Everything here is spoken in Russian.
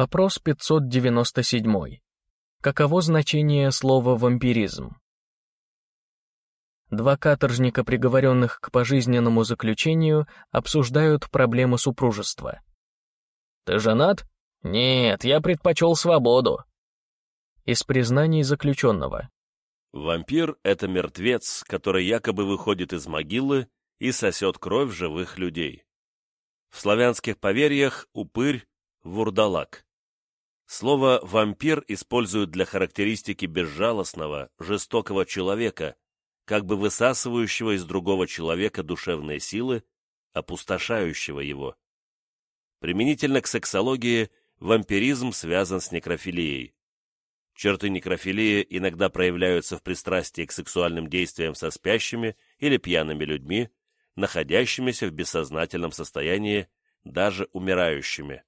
Вопрос 597. Каково значение слова «вампиризм»? Два каторжника, приговоренных к пожизненному заключению, обсуждают проблему супружества. «Ты женат?» «Нет, я предпочел свободу». Из признаний заключенного. Вампир — это мертвец, который якобы выходит из могилы и сосет кровь живых людей. В славянских поверьях упырь — вурдалак. Слово «вампир» используют для характеристики безжалостного, жестокого человека, как бы высасывающего из другого человека душевные силы, опустошающего его. Применительно к сексологии вампиризм связан с некрофилией. Черты некрофилии иногда проявляются в пристрастии к сексуальным действиям со спящими или пьяными людьми, находящимися в бессознательном состоянии, даже умирающими.